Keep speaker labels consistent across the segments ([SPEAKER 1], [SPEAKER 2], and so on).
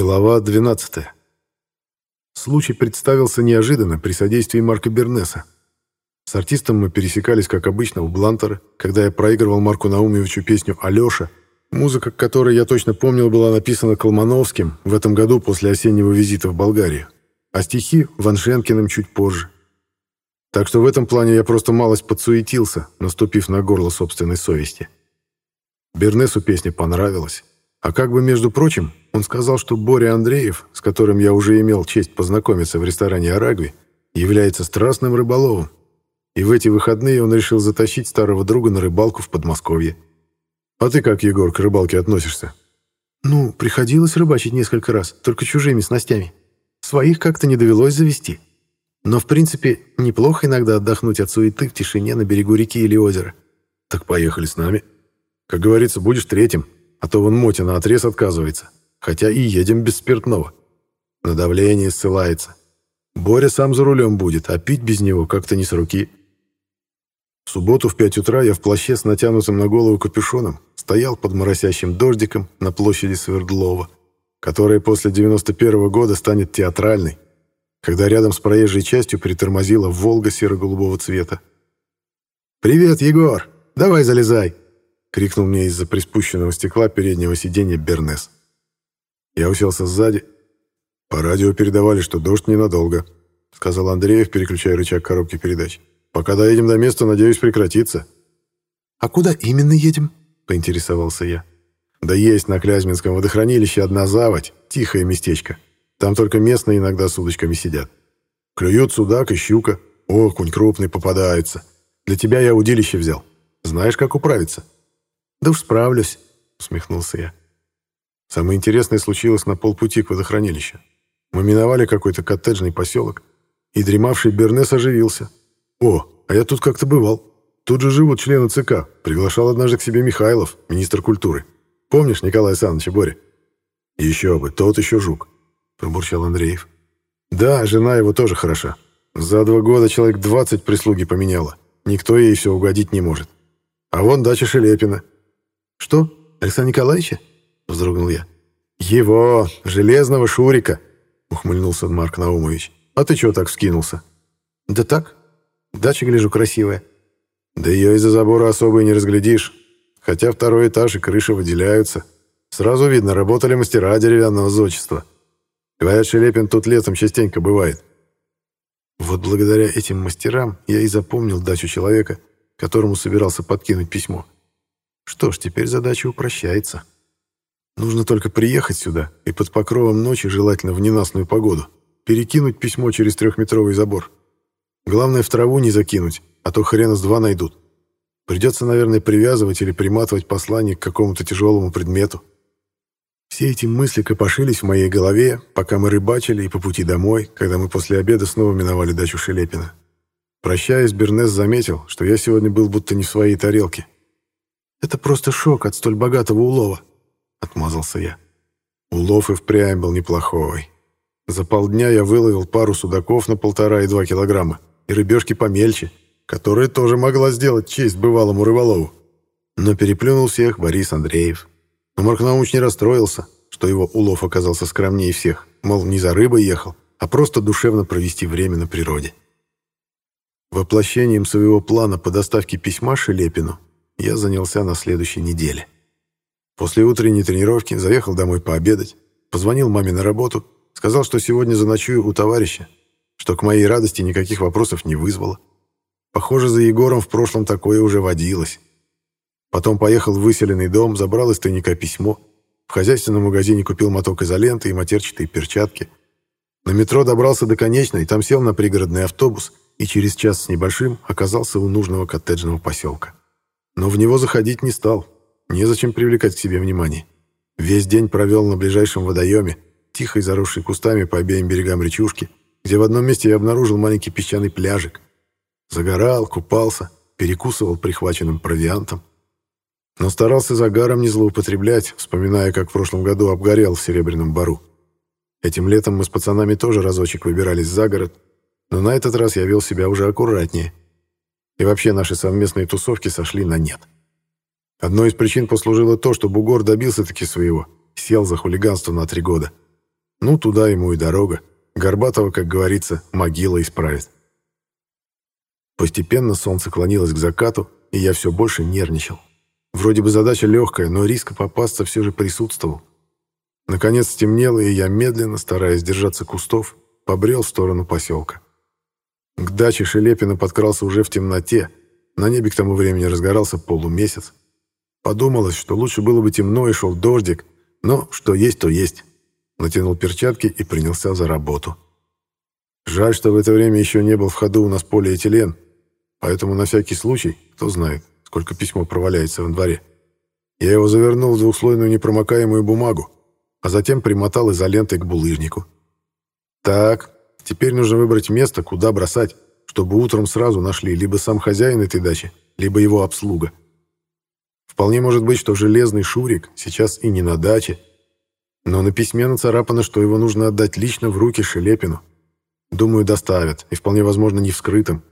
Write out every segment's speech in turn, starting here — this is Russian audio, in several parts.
[SPEAKER 1] Глава 12. Случай представился неожиданно при содействии Марка Бернеса. С артистом мы пересекались, как обычно, у Блантера, когда я проигрывал Марку Наумовичу песню «Алёша», музыка которой, я точно помнил, была написана Колмановским в этом году после осеннего визита в Болгарию, а стихи — Ваншенкиным чуть позже. Так что в этом плане я просто малость подсуетился, наступив на горло собственной совести. Бернесу песня понравилась. А как бы, между прочим, он сказал, что Боря Андреев, с которым я уже имел честь познакомиться в ресторане «Арагви», является страстным рыболовом. И в эти выходные он решил затащить старого друга на рыбалку в Подмосковье. А ты как, Егор, к рыбалке относишься?
[SPEAKER 2] Ну, приходилось рыбачить несколько раз, только чужими снастями. Своих как-то не довелось завести. Но, в принципе, неплохо иногда отдохнуть от суеты в тишине на берегу реки или озера.
[SPEAKER 1] Так поехали с нами. Как говорится, будешь третьим. А то вон Мотя на отрез отказывается. Хотя и едем без спиртного. На давление ссылается. Боря сам за рулем будет, а пить без него как-то не с руки. В субботу в пять утра я в плаще с натянутым на голову капюшоном стоял под моросящим дождиком на площади Свердлова, которая после 91 -го года станет театральной, когда рядом с проезжей частью притормозила «Волга» серо-голубого цвета. «Привет, Егор! Давай залезай!» — крикнул мне из-за приспущенного стекла переднего сиденья Бернес. Я уселся сзади. По радио передавали, что дождь ненадолго, — сказал Андреев, переключая рычаг коробки передач. «Пока доедем до места, надеюсь, прекратится».
[SPEAKER 2] «А куда именно едем?» — поинтересовался я.
[SPEAKER 1] «Да есть на Клязьминском водохранилище одна заводь, тихое местечко. Там только местные иногда с удочками сидят. Клюют судак и щука. Окунь крупный попадается. Для тебя я удилище взял. Знаешь, как управиться?»
[SPEAKER 2] «Да уж справлюсь», — усмехнулся я.
[SPEAKER 1] Самое интересное случилось на полпути к водохранилищу. Мы миновали какой-то коттеджный поселок, и дремавший Бернес оживился. «О, а я тут как-то бывал. Тут же живут члены ЦК. Приглашал однажды к себе Михайлов, министр культуры. Помнишь Николая Александровича Боря?» «Еще бы, тот еще жук», — пробурчал Андреев. «Да, жена его тоже хороша. За два года человек двадцать прислуги поменяла. Никто ей все угодить не может. А вон дача Шелепина.
[SPEAKER 2] «Что, Александр Николаевича?» — вздрогнул я.
[SPEAKER 1] «Его, железного Шурика!» — ухмыльнулся Марк Наумович. «А ты чего так вскинулся?»
[SPEAKER 2] «Да так. Дача, гляжу, красивая».
[SPEAKER 1] «Да ее из-за забора особо и не разглядишь. Хотя второй этаж и крыша выделяются. Сразу видно, работали мастера деревянного зодчества. Говорят, Шелепин тут летом частенько бывает».
[SPEAKER 2] Вот благодаря этим мастерам я и запомнил дачу человека, которому собирался подкинуть письмо. Что ж, теперь задача упрощается. Нужно только приехать сюда и под покровом ночи, желательно в ненастную погоду, перекинуть письмо через трехметровый забор. Главное, в траву не закинуть, а то хрена с два найдут. Придется, наверное, привязывать или приматывать послание к какому-то тяжелому предмету. Все эти мысли копошились в моей голове, пока мы рыбачили и по пути домой, когда мы после обеда снова миновали дачу Шелепина. Прощаясь, Бернес заметил, что я сегодня был будто не в своей тарелке. «Это просто шок от столь богатого улова», — отмазался я. Улов и впрямь был неплохой. За полдня я выловил пару судаков на полтора и два килограмма и рыбешки помельче, которая тоже могла сделать честь бывалому рыболову. Но переплюнул всех Борис Андреев. Но Марк Наумович не расстроился, что его улов оказался скромнее всех, мол, не за рыбой ехал, а просто душевно провести время на природе. Воплощением своего плана по доставке письма Шелепину я занялся на следующей неделе. После утренней тренировки заехал домой пообедать, позвонил маме на работу, сказал, что сегодня заночую у товарища, что к моей радости никаких вопросов не вызвало. Похоже, за Егором в прошлом такое уже водилось. Потом поехал в выселенный дом, забрал из тайника письмо, в хозяйственном магазине купил моток изоленты и матерчатые перчатки. На метро добрался до конечной, там сел на пригородный автобус и через час с небольшим оказался у нужного коттеджного поселка. Но в него заходить не стал. Незачем привлекать к себе внимание. Весь день провел на ближайшем водоеме, тихо и заросший кустами по обеим берегам речушки, где в одном месте я обнаружил маленький песчаный пляжик. Загорал, купался, перекусывал прихваченным провиантом. Но старался загаром не злоупотреблять, вспоминая, как в прошлом году обгорел в Серебряном Бару. Этим летом мы с пацанами тоже разочек выбирались за город, но на этот раз я вел себя уже аккуратнее — и вообще наши совместные тусовки сошли на нет. Одной из причин послужило то, что Бугор добился таки своего, сел за хулиганство на три года.
[SPEAKER 1] Ну, туда ему и дорога. Горбатого, как говорится, могила исправит. Постепенно солнце клонилось к закату, и я все больше нервничал. Вроде бы задача легкая, но риск попасться все же присутствовал. Наконец стемнело, и я медленно, стараясь держаться кустов, побрел в сторону поселка. К даче Шелепина подкрался уже в темноте. На небе к тому времени разгорался полумесяц. Подумалось, что лучше было бы темно и шел дождик, но что есть, то есть. Натянул перчатки и принялся за работу. Жаль, что в это время еще не был в ходу у нас полиэтилен, поэтому на всякий случай, кто знает, сколько письмо проваляется во дворе, я его завернул в двухслойную непромокаемую бумагу, а затем примотал изолентой к булыжнику. Так, теперь нужно выбрать место, куда бросать, чтобы утром сразу нашли либо сам хозяин этой дачи, либо его обслуга. Вполне может быть, что железный Шурик сейчас и не на даче, но на письме нацарапано, что его нужно отдать лично в руки Шелепину. Думаю, доставят, и вполне возможно не вскрытым.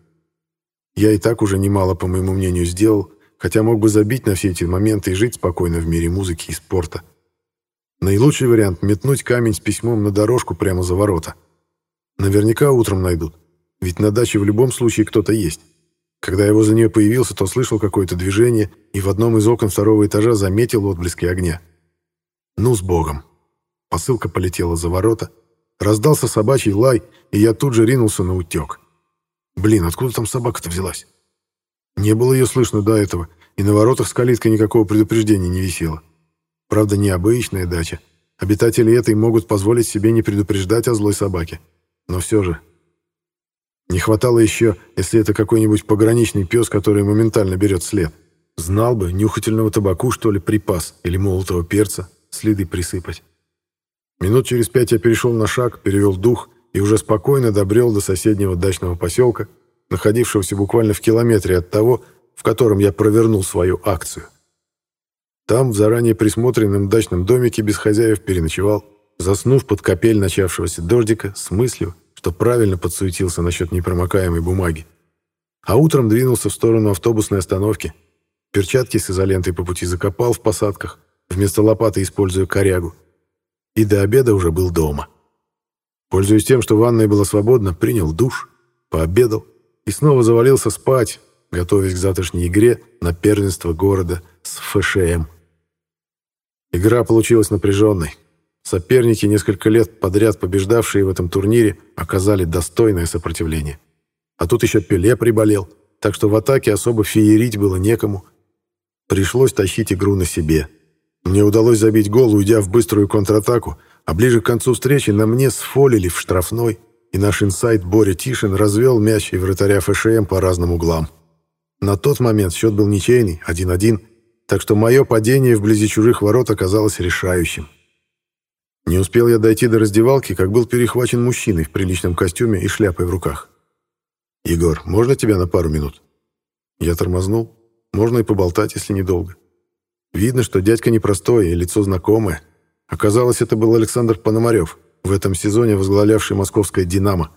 [SPEAKER 1] Я и так уже немало, по моему мнению, сделал, хотя мог бы забить на все эти моменты и жить спокойно в мире музыки и спорта. Наилучший вариант — метнуть камень с письмом на дорожку прямо за ворота. Наверняка утром найдут, ведь на даче в любом случае кто-то есть. Когда я возле нее появился, то слышал какое-то движение и в одном из окон второго этажа заметил отблески огня. Ну, с Богом. Посылка полетела за ворота. Раздался собачий лай, и я тут же ринулся на утек. Блин, откуда там собака-то взялась? Не было ее слышно до этого, и на воротах с калиткой никакого предупреждения не висело. Правда, необычная дача. Обитатели этой могут позволить себе не предупреждать о злой собаке. Но все же. Не хватало еще, если это какой-нибудь пограничный пес, который моментально берет след. Знал бы, нюхательного табаку, что ли, припас, или молотого перца, следы присыпать. Минут через пять я перешел на шаг, перевел дух и уже спокойно добрел до соседнего дачного поселка, находившегося буквально в километре от того, в котором я провернул свою акцию. Там, в заранее присмотренном дачном домике без хозяев переночевал, заснув под капель начавшегося дождика с мыслью, что правильно подсуетился насчет непромокаемой бумаги. А утром двинулся в сторону автобусной остановки. Перчатки с изолентой по пути закопал в посадках, вместо лопаты используя корягу. И до обеда уже был дома. Пользуясь тем, что ванная была свободна, принял душ, пообедал и снова завалился спать, готовясь к завтрашней игре на первенство города с ФШМ. Игра получилась напряженной. Соперники, несколько лет подряд побеждавшие в этом турнире, оказали достойное сопротивление. А тут еще Пеле приболел, так что в атаке особо феерить было некому. Пришлось тащить игру на себе. Мне удалось забить гол, уйдя в быструю контратаку, а ближе к концу встречи на мне сфолили в штрафной, и наш инсайд Боря Тишин развел мяч и вратаря ФШМ по разным углам. На тот момент счет был ничейный, 1-1, так что мое падение вблизи чужих ворот оказалось решающим. Не успел я дойти до раздевалки, как был перехвачен мужчиной в приличном костюме и шляпой в руках. «Егор, можно тебя на пару минут?» Я тормознул. Можно и поболтать, если недолго. Видно, что дядька непростой и лицо знакомое. Оказалось, это был Александр Пономарев, в этом сезоне возглавлявший московское «Динамо».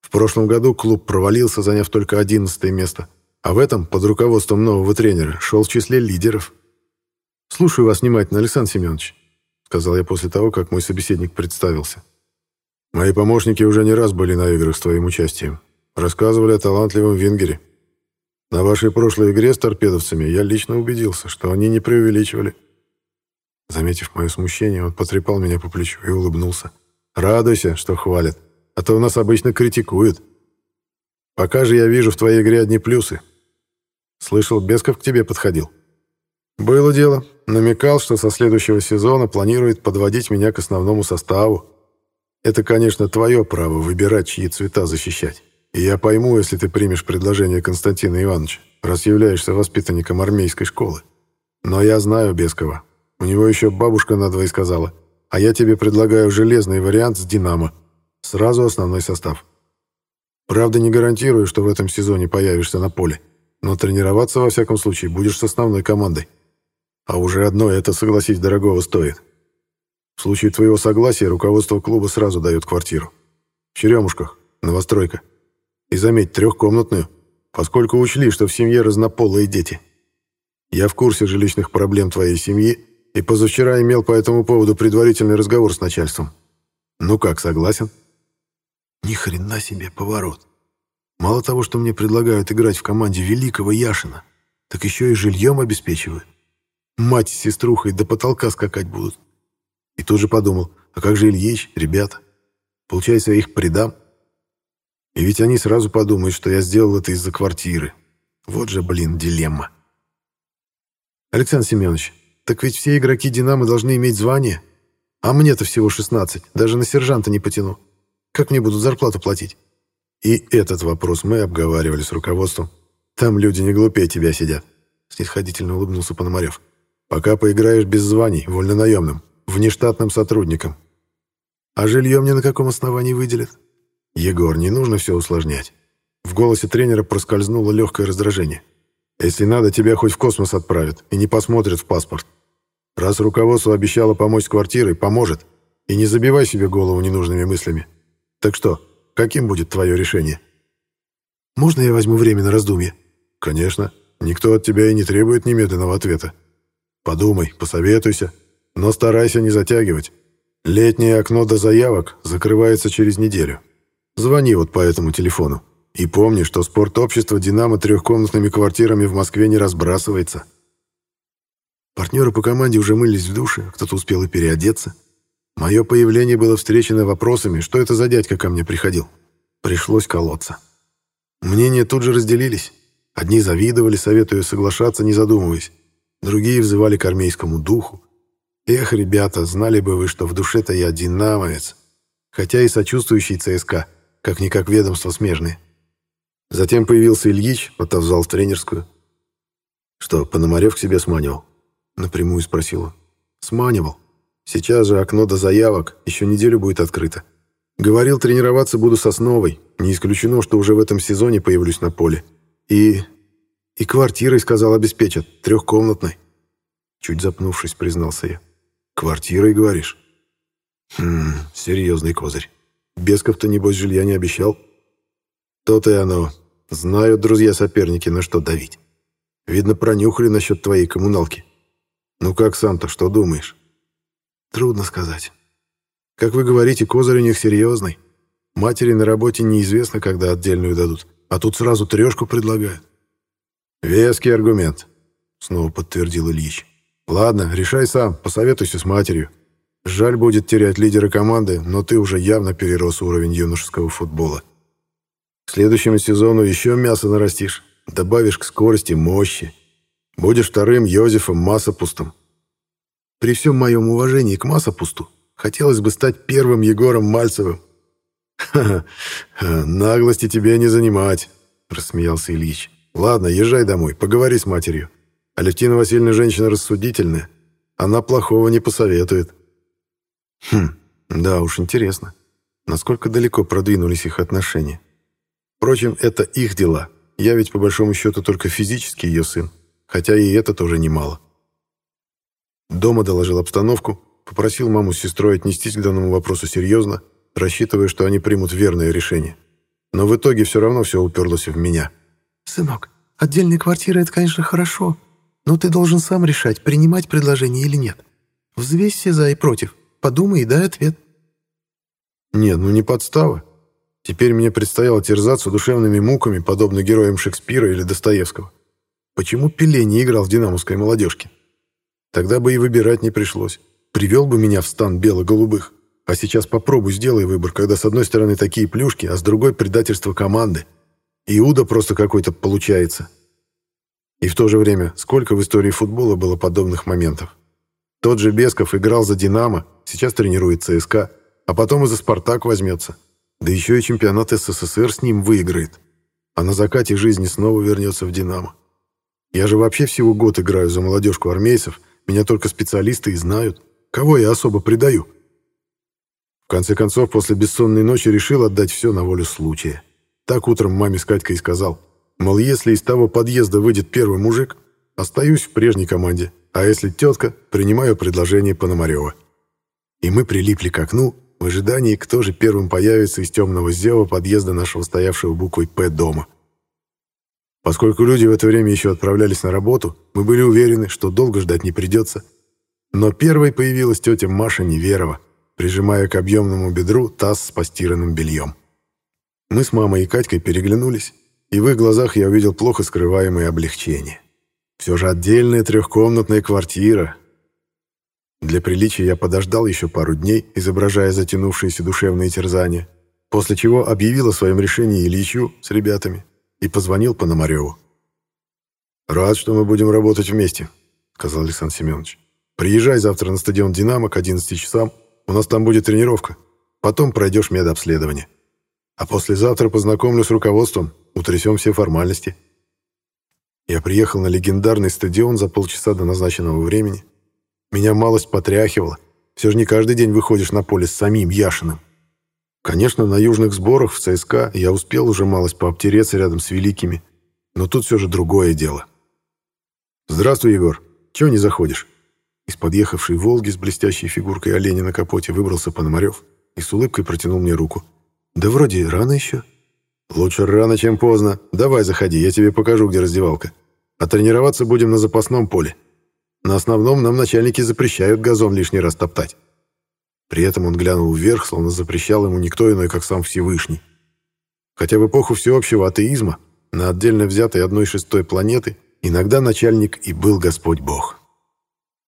[SPEAKER 1] В прошлом году клуб провалился, заняв только одиннадцатое место – а в этом, под руководством нового тренера, шел в числе лидеров. «Слушаю вас внимательно, Александр Семенович», сказал я после того, как мой собеседник представился. «Мои помощники уже не раз были на играх с твоим участием. Рассказывали о талантливом Венгере. На вашей прошлой игре с торпедовцами я лично убедился, что они не преувеличивали». Заметив мое смущение, он потрепал меня по плечу и улыбнулся. «Радуйся, что хвалят, а то нас обычно критикуют. Пока же я вижу в твоей игре одни плюсы. Слышал, Бесков к тебе подходил. Было дело. Намекал, что со следующего сезона планирует подводить меня к основному составу. Это, конечно, твое право выбирать, чьи цвета защищать. И я пойму, если ты примешь предложение Константина Ивановича, раз являешься воспитанником армейской школы. Но я знаю Бескова. У него еще бабушка надвое сказала. А я тебе предлагаю железный вариант с «Динамо». Сразу основной состав. Правда, не гарантирую, что в этом сезоне появишься на поле. Но тренироваться, во всяком случае, будешь с основной командой. А уже одно это, согласись, дорогого стоит. В случае твоего согласия руководство клуба сразу дает квартиру. В Черемушках, новостройка. И заметь, трехкомнатную, поскольку учли, что в семье разнополые дети. Я в курсе жилищных проблем твоей семьи и позавчера имел по этому поводу предварительный разговор с начальством. Ну как, согласен?
[SPEAKER 2] Ни хрена себе поворот. Мало того, что мне предлагают играть в команде великого Яшина, так еще и жильем обеспечивают. Мать с сеструхой до потолка скакать будут. И тут же подумал, а как же Ильич, ребята? Получается, я их предам? И ведь они сразу подумают, что я сделал это из-за квартиры. Вот же, блин, дилемма. Александр Семенович, так ведь все игроки «Динамо» должны иметь звание. А мне-то всего 16, даже на сержанта не потяну. Как мне будут зарплату платить? И этот вопрос мы обговаривали с руководством. Там люди не глупее тебя сидят. Снисходительно улыбнулся Пономарев. Пока поиграешь без званий, вольнонаемным, внештатным сотрудником. А жилье мне на каком основании выделят? Егор, не нужно все усложнять. В голосе тренера проскользнуло легкое раздражение. Если надо, тебя хоть в космос отправят и не посмотрят в паспорт. Раз руководство обещало помочь с квартирой, поможет. И не забивай себе голову ненужными мыслями. Так что, каким будет твое решение? Можно я возьму время на раздумье? Конечно. Никто от тебя и не требует немедленного ответа. Подумай, посоветуйся, но старайся не затягивать. Летнее окно до заявок закрывается через неделю. Звони вот по этому телефону. И помни, что спортобщество «Динамо» трехкомнатными квартирами в Москве не разбрасывается. Партнеры по команде уже мылись в душе, кто-то успел и переодеться. Мое появление было встречено вопросами, что это за дядька ко мне приходил. Пришлось колоться. Мнения тут же разделились. Одни завидовали, советуя соглашаться, не задумываясь. Другие взывали к армейскому духу. Эх, ребята, знали бы вы, что в душе-то я динамовец. Хотя и сочувствующий ЦСКА, как-никак ведомство смежные. Затем появился Ильич, отовзал в тренерскую. «Что, Пономарев к себе сманивал?» Напрямую спросил он. «Сманивал. Сейчас же окно до заявок, еще неделю будет открыто. Говорил, тренироваться буду с основой. Не исключено, что уже в этом сезоне появлюсь на поле. И... и квартирой, сказал, обеспечат. Трехкомнатной». Чуть запнувшись, признался я. «Квартирой, говоришь?» «Хм, серьезный козырь. Бесков-то, небось, жилья не обещал?» «То-то и оно. Знают друзья-соперники, на что давить. Видно, пронюхали насчет твоей коммуналки. Ну как сам-то, что думаешь? Трудно сказать. Как вы говорите, козырь у них серьезный. Матери на работе неизвестно, когда отдельную дадут, а тут сразу трешку предлагают. Веский аргумент, снова подтвердил Ильич. Ладно, решай сам, посоветуйся с матерью. Жаль будет терять лидера команды, но ты уже явно перерос уровень юношеского футбола. К следующему сезону еще мясо нарастишь, добавишь к скорости мощи. Будешь вторым Йозефом Массопустом. При всем моем уважении к Массопусту хотелось бы стать первым Егором Мальцевым. «Ха-ха, наглости тебе не занимать», — рассмеялся Ильич. «Ладно, езжай домой, поговори с матерью. Алевтина Васильевна женщина рассудительная. Она плохого не посоветует». Хм, да уж, интересно, насколько далеко продвинулись их отношения. Впрочем, это их дела. Я ведь по большому счету только физически ее сын, хотя и это тоже немало. Дома доложил обстановку, попросил маму с сестрой отнестись к данному вопросу серьезно, рассчитывая, что они примут верное решение. Но в итоге все равно все уперлось в меня.
[SPEAKER 3] «Сынок, отдельная квартира — это, конечно, хорошо, но ты должен сам решать, принимать предложение или нет. Взвесь все за и против, подумай и дай ответ».
[SPEAKER 1] «Нет, ну не подстава. Теперь мне предстояло терзаться душевными муками, подобно героям Шекспира или Достоевского. Почему Пеле не играл в динамовской молодежке? Тогда бы и выбирать не пришлось. Привел бы меня в стан бело-голубых. А сейчас попробуй сделай выбор, когда с одной стороны такие плюшки, а с другой предательство команды. Иуда просто какой-то получается. И в то же время, сколько в истории футбола было подобных моментов. Тот же Бесков играл за «Динамо», сейчас тренирует ЦСКА, а потом и за «Спартак» возьмется. Да еще и чемпионат СССР с ним выиграет. А на закате жизни снова вернется в «Динамо». Я же вообще всего год играю за молодежку армейцев, меня только специалисты и знают. Кого я особо предаю? В конце концов, после бессонной ночи решил отдать все на волю случая. Так утром маме с Катькой сказал. Мол, если из того подъезда выйдет первый мужик, остаюсь в прежней команде, а если тетка, принимаю предложение Пономарева. И мы прилипли к окну, в ожидании, кто же первым появится из темного зева подъезда нашего стоявшего буквой «П» дома. Поскольку люди в это время еще отправлялись на работу, мы были уверены, что долго ждать не придется. Но первой появилась тетя Маша Неверова, прижимая к объемному бедру таз с постиранным бельем. Мы с мамой и Катькой переглянулись, и в их глазах я увидел плохо скрываемое облегчение. Все же отдельная трехкомнатная квартира. Для приличия я подождал еще пару дней, изображая затянувшиеся душевные терзания, после чего объявил о своем решении Ильичу с ребятами и позвонил Пономареву. «Рад, что мы будем работать вместе», — сказал Александр Семенович. «Приезжай завтра на стадион «Динамо» к 11 часам. У нас там будет тренировка. Потом пройдешь медобследование. А послезавтра познакомлю с руководством, утрясем все формальности». Я приехал на легендарный стадион за полчаса до назначенного времени. Меня малость потряхивала. Все же не каждый день выходишь на поле с самим Яшиным. Конечно, на южных сборах в ЦСКА я успел уже малость пообтереться рядом с великими, но тут все же другое дело. «Здравствуй, Егор. Чего не заходишь?» Из подъехавшей «Волги» с блестящей фигуркой оленя на капоте выбрался Пономарев и с улыбкой протянул мне руку. «Да вроде рано еще». «Лучше рано, чем поздно. Давай заходи, я тебе покажу, где раздевалка. А тренироваться будем на запасном поле. На основном нам начальники запрещают газон лишний раз топтать». При этом он глянул вверх, словно запрещал ему никто иной, как сам Всевышний. Хотя в эпоху всеобщего атеизма на отдельно взятой одной шестой планеты – Иногда начальник и был Господь Бог.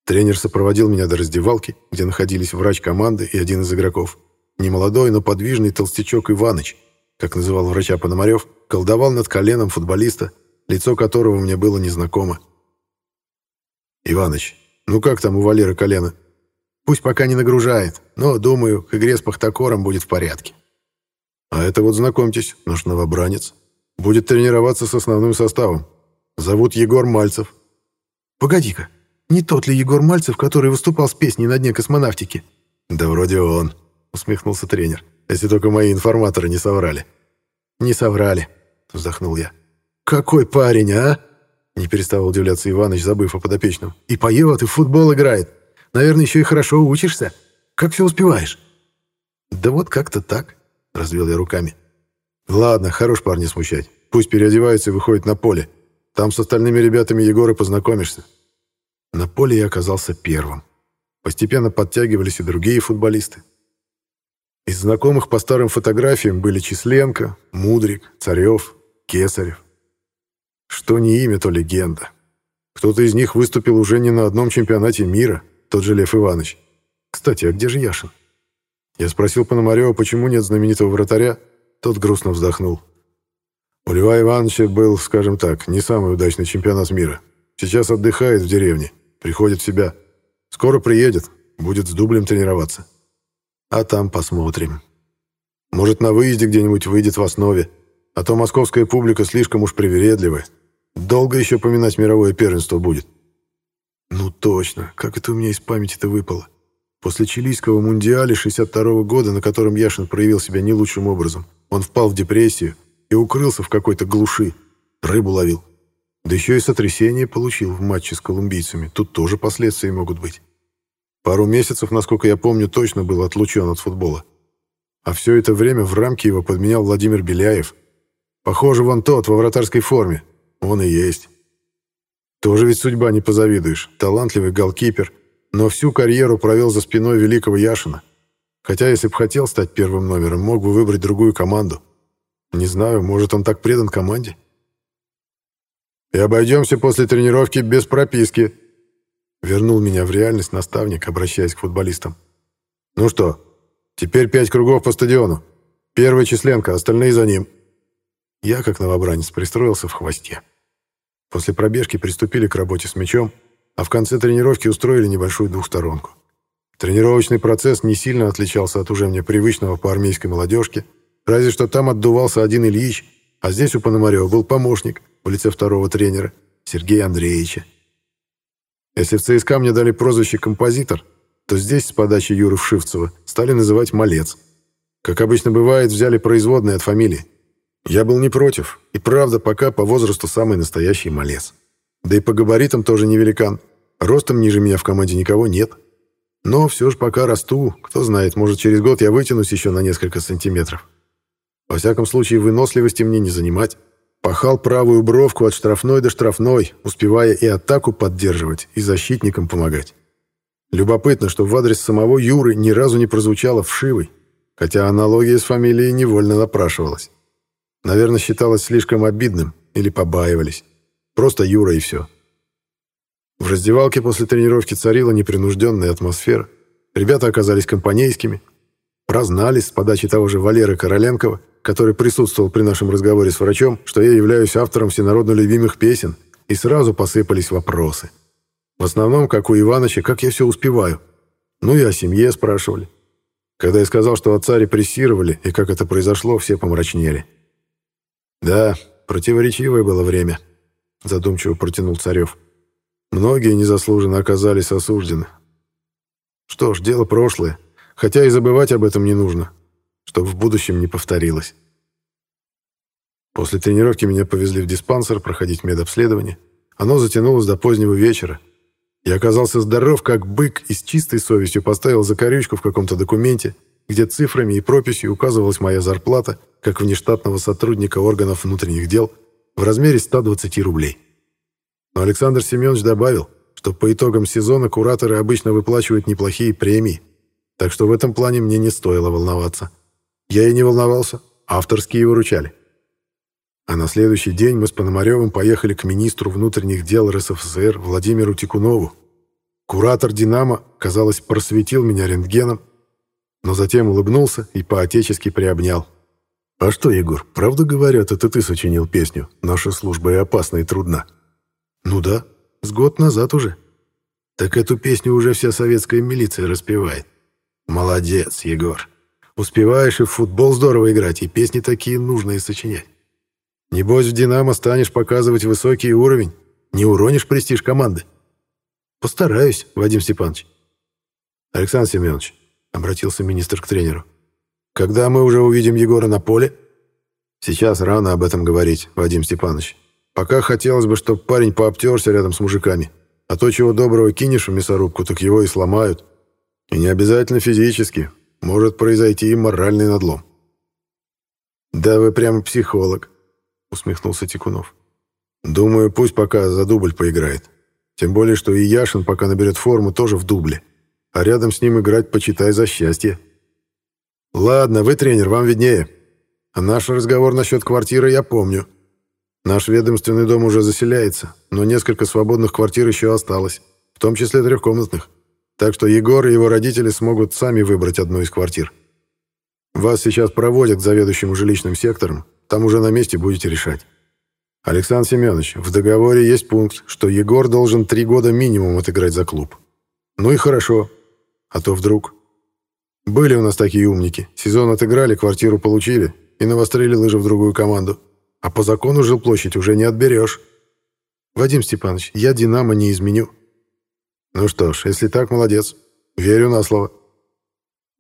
[SPEAKER 1] Тренер сопроводил меня до раздевалки, где находились врач команды и один из игроков. Немолодой, но подвижный толстячок Иваныч, как называл врача Пономарев, колдовал над коленом футболиста, лицо которого мне было незнакомо. «Иваныч, ну как там у Валеры колено?» «Пусть пока не нагружает, но, думаю, к игре с Пахтакором будет в порядке». «А это вот, знакомьтесь, наш новобранец. Будет тренироваться с основным составом. Зовут Егор Мальцев».
[SPEAKER 3] «Погоди-ка, не тот ли Егор Мальцев, который выступал с песней на Дне космонавтики?»
[SPEAKER 1] «Да вроде он», — усмехнулся тренер. «Если только мои информаторы не соврали».
[SPEAKER 3] «Не соврали», — вздохнул я. «Какой парень, а?» Не перестал удивляться Иваныч, забыв о подопечном. «И поет, и в футбол играет. Наверное, еще и хорошо учишься. Как все успеваешь?»
[SPEAKER 1] «Да вот как-то так», — развел я руками. «Ладно, хорош парня смущать. Пусть переодевается и выходит на поле. Там с остальными ребятами Егора познакомишься». На поле я оказался первым. Постепенно подтягивались и другие футболисты. Из знакомых по старым фотографиям были Численко, Мудрик, Царев, Кесарев. Что не имя, то легенда. Кто-то из них выступил уже не на одном чемпионате мира, тот же Лев Иванович. Кстати, а где же Яшин? Я спросил Пономарева, почему нет знаменитого вратаря. Тот грустно вздохнул. У Льва Ивановича был, скажем так, не самый удачный чемпионат мира. Сейчас отдыхает в деревне, приходит в себя. Скоро приедет, будет с дублем тренироваться. А там посмотрим. Может, на выезде где-нибудь выйдет в основе. А то московская публика слишком уж привередливая. Долго еще поминать мировое первенство будет. Ну точно, как это у меня из памяти-то выпало. После чилийского мундиаля 62 -го года, на котором Яшин проявил себя не лучшим образом, он впал в депрессию, и укрылся в какой-то глуши. Рыбу ловил. Да еще и сотрясение получил в матче с колумбийцами. Тут тоже последствия могут быть. Пару месяцев, насколько я помню, точно был отлучен от футбола. А все это время в рамке его подменял Владимир Беляев. Похоже, вон тот, во вратарской форме. Он и есть. Тоже ведь судьба не позавидуешь. Талантливый голкипер, но всю карьеру провел за спиной великого Яшина. Хотя, если бы хотел стать первым номером, мог бы выбрать другую команду. Не знаю, может, он так предан команде. И обойдемся после тренировки без прописки. Вернул меня в реальность наставник, обращаясь к футболистам. Ну что, теперь пять кругов по стадиону. Первый численка, остальные за ним. Я, как новобранец, пристроился в хвосте. После пробежки приступили к работе с мячом, а в конце тренировки устроили небольшую двухсторонку. Тренировочный процесс не сильно отличался от уже мне привычного по армейской молодежке – Разве что там отдувался один Ильич, а здесь у Пономарева был помощник в лице второго тренера, Сергея Андреевича. Если в ЦСКА мне дали прозвище «композитор», то здесь с подачи Юры Вшивцева стали называть «малец». Как обычно бывает, взяли производные от фамилии. Я был не против, и правда, пока по возрасту самый настоящий малец. Да и по габаритам тоже не великан. Ростом ниже меня в команде никого нет. Но все же пока расту, кто знает, может через год я вытянусь еще на несколько сантиметров. Во всяком случае, выносливости мне не занимать. Пахал правую бровку от штрафной до штрафной, успевая и атаку поддерживать, и защитникам помогать. Любопытно, что в адрес самого Юры ни разу не прозвучало вшивый, хотя аналогия с фамилией невольно напрашивалась. Наверное, считалось слишком обидным или побаивались. Просто Юра и все. В раздевалке после тренировки царила непринужденная атмосфера. Ребята оказались компанейскими. Прознались с подачи того же Валеры Короленкова, который присутствовал при нашем разговоре с врачом, что я являюсь автором всенародно любимых песен, и сразу посыпались вопросы. В основном, как у Иваныча, как я все успеваю. Ну и о семье спрашивали. Когда я сказал, что отца репрессировали, и как это произошло, все помрачнели. «Да, противоречивое было время», — задумчиво протянул Царев. «Многие незаслуженно оказались осуждены. Что ж, дело прошлое, хотя и забывать об этом не нужно, чтобы в будущем не повторилось». После тренировки меня повезли в диспансер проходить медобследование. Оно затянулось до позднего вечера, я оказался здоров, как бык, и с чистой совестью поставил закорючку в каком-то документе, где цифрами и прописью указывалась моя зарплата, как внештатного сотрудника органов внутренних дел, в размере 120 рублей. Но Александр Семенович добавил, что по итогам сезона кураторы обычно выплачивают неплохие премии, так что в этом плане мне не стоило волноваться. Я и не волновался, авторские выручали. А на следующий день мы с Пономаревым поехали к министру внутренних дел РСФСР Владимиру Тикунову. Куратор «Динамо», казалось, просветил меня рентгеном, но затем улыбнулся и поотечески приобнял. «А что, Егор, правда говорят, это ты сочинил песню «Наша служба и опасна и трудна»?» «Ну да, с год назад уже». «Так эту песню уже вся советская милиция распевает». «Молодец, Егор. Успеваешь и в футбол здорово играть, и песни такие нужные сочинять». Небось, в «Динамо» станешь показывать высокий уровень, не уронишь престиж команды. Постараюсь, Вадим Степанович. Александр Семенович, обратился министр к тренеру. Когда мы уже увидим Егора на поле? Сейчас рано об этом говорить, Вадим Степанович. Пока хотелось бы, чтобы парень пообтерся рядом с мужиками. А то, чего доброго кинешь в мясорубку, так его и сломают. И не обязательно физически. Может произойти и моральный надлом. Да вы прямо психолог усмехнулся Тикунов. «Думаю, пусть пока за дубль поиграет. Тем более, что и Яшин, пока наберет форму, тоже в дубле. А рядом с ним играть, почитай, за счастье». «Ладно, вы тренер, вам виднее. А наш разговор насчет квартиры я помню. Наш ведомственный дом уже заселяется, но несколько свободных квартир еще осталось, в том числе трехкомнатных. Так что Егор и его родители смогут сами выбрать одну из квартир. Вас сейчас проводят к заведующему жилищным сектором, там уже на месте будете решать. Александр Семенович, в договоре есть пункт, что Егор должен три года минимум отыграть за клуб. Ну и хорошо. А то вдруг... Были у нас такие умники. Сезон отыграли, квартиру получили и навострили лыжи в другую команду. А по закону жилплощадь уже не отберешь. Вадим Степанович, я «Динамо» не изменю. Ну что ж, если так, молодец. Верю на слово.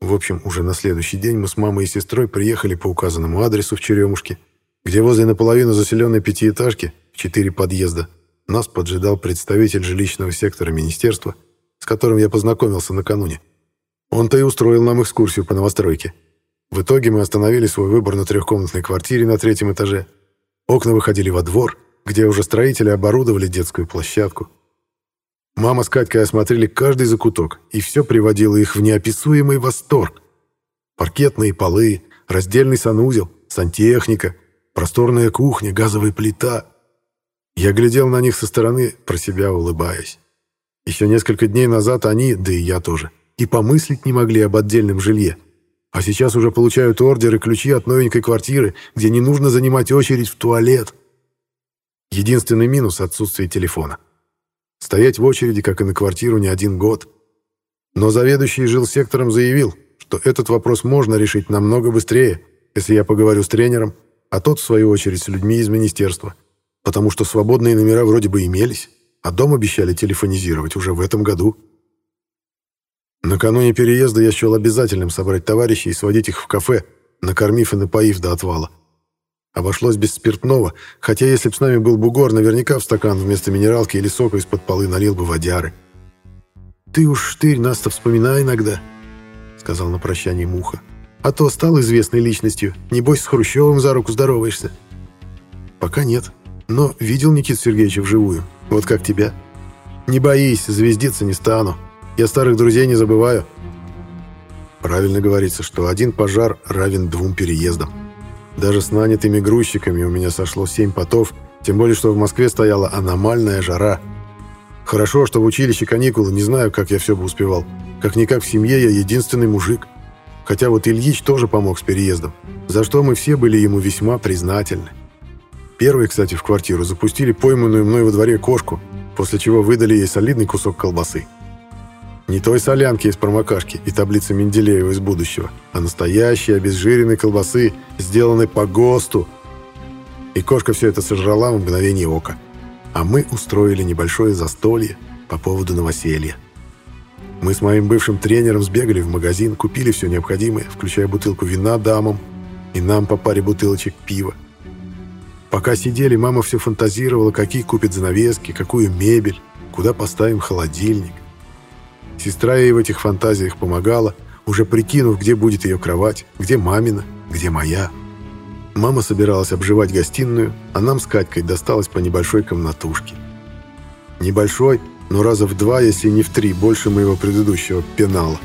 [SPEAKER 1] В общем, уже на следующий день мы с мамой и сестрой приехали по указанному адресу в Черемушке, где возле наполовину заселенной пятиэтажки, в четыре подъезда, нас поджидал представитель жилищного сектора министерства, с которым я познакомился накануне. Он-то и устроил нам экскурсию по новостройке. В итоге мы остановили свой выбор на трехкомнатной квартире на третьем этаже. Окна выходили во двор, где уже строители оборудовали детскую площадку, Мама с Катькой осмотрели каждый закуток, и все приводило их в неописуемый восторг. Паркетные полы, раздельный санузел, сантехника, просторная кухня, газовая плита. Я глядел на них со стороны, про себя улыбаясь. Еще несколько дней назад они, да и я тоже, и помыслить не могли об отдельном жилье. А сейчас уже получают ордеры, ключи от новенькой квартиры, где не нужно занимать очередь в туалет. Единственный минус — отсутствие телефона. Стоять в очереди, как и на квартиру, не один год. Но заведующий жил сектором заявил, что этот вопрос можно решить намного быстрее, если я поговорю с тренером, а тот, в свою очередь, с людьми из министерства. Потому что свободные номера вроде бы имелись, а дом обещали телефонизировать уже в этом году. Накануне переезда я счел обязательным собрать товарищей и сводить их в кафе, накормив и напоив до отвала. Обошлось без спиртного, хотя если б с нами был бугор, наверняка в стакан вместо минералки или сока из-под полы налил бы водяры. «Ты уж, штырь, нас-то вспоминай иногда», — сказал на прощание Муха. «А то стал известной личностью. Небось, с Хрущевым за руку здороваешься». «Пока нет. Но видел Никиту Сергеевича вживую. Вот как тебя. Не боись, звездиться не стану. Я старых друзей не забываю. Правильно говорится, что один пожар равен двум переездам. Даже с нанятыми грузчиками у меня сошло семь потов, тем более, что в Москве стояла аномальная жара. Хорошо, что в училище каникулы, не знаю, как я все бы успевал. Как-никак в семье я единственный мужик. Хотя вот Ильич тоже помог с переездом, за что мы все были ему весьма признательны. Первые, кстати, в квартиру запустили пойманную мной во дворе кошку, после чего выдали ей солидный кусок колбасы. Не той солянки из промокашки и таблицы Менделеева из будущего, а настоящей обезжиренной колбасы, сделанной по ГОСТу. И кошка все это сожрала в мгновение ока. А мы устроили небольшое застолье по поводу новоселья. Мы с моим бывшим тренером сбегали в магазин, купили все необходимое, включая бутылку вина дамам и нам по паре бутылочек пива. Пока сидели, мама все фантазировала, какие купит занавески, какую мебель, куда поставим холодильник. Сестра ей в этих фантазиях помогала, уже прикинув, где будет ее кровать, где мамина, где моя. Мама собиралась обживать гостиную, а нам с Катькой досталось по небольшой комнатушке. Небольшой, но раза в два, если не в три, больше моего предыдущего пенала.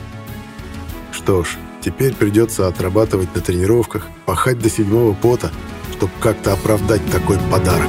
[SPEAKER 1] Что ж, теперь придется отрабатывать на тренировках, пахать до седьмого пота, чтобы как-то оправдать такой подарок.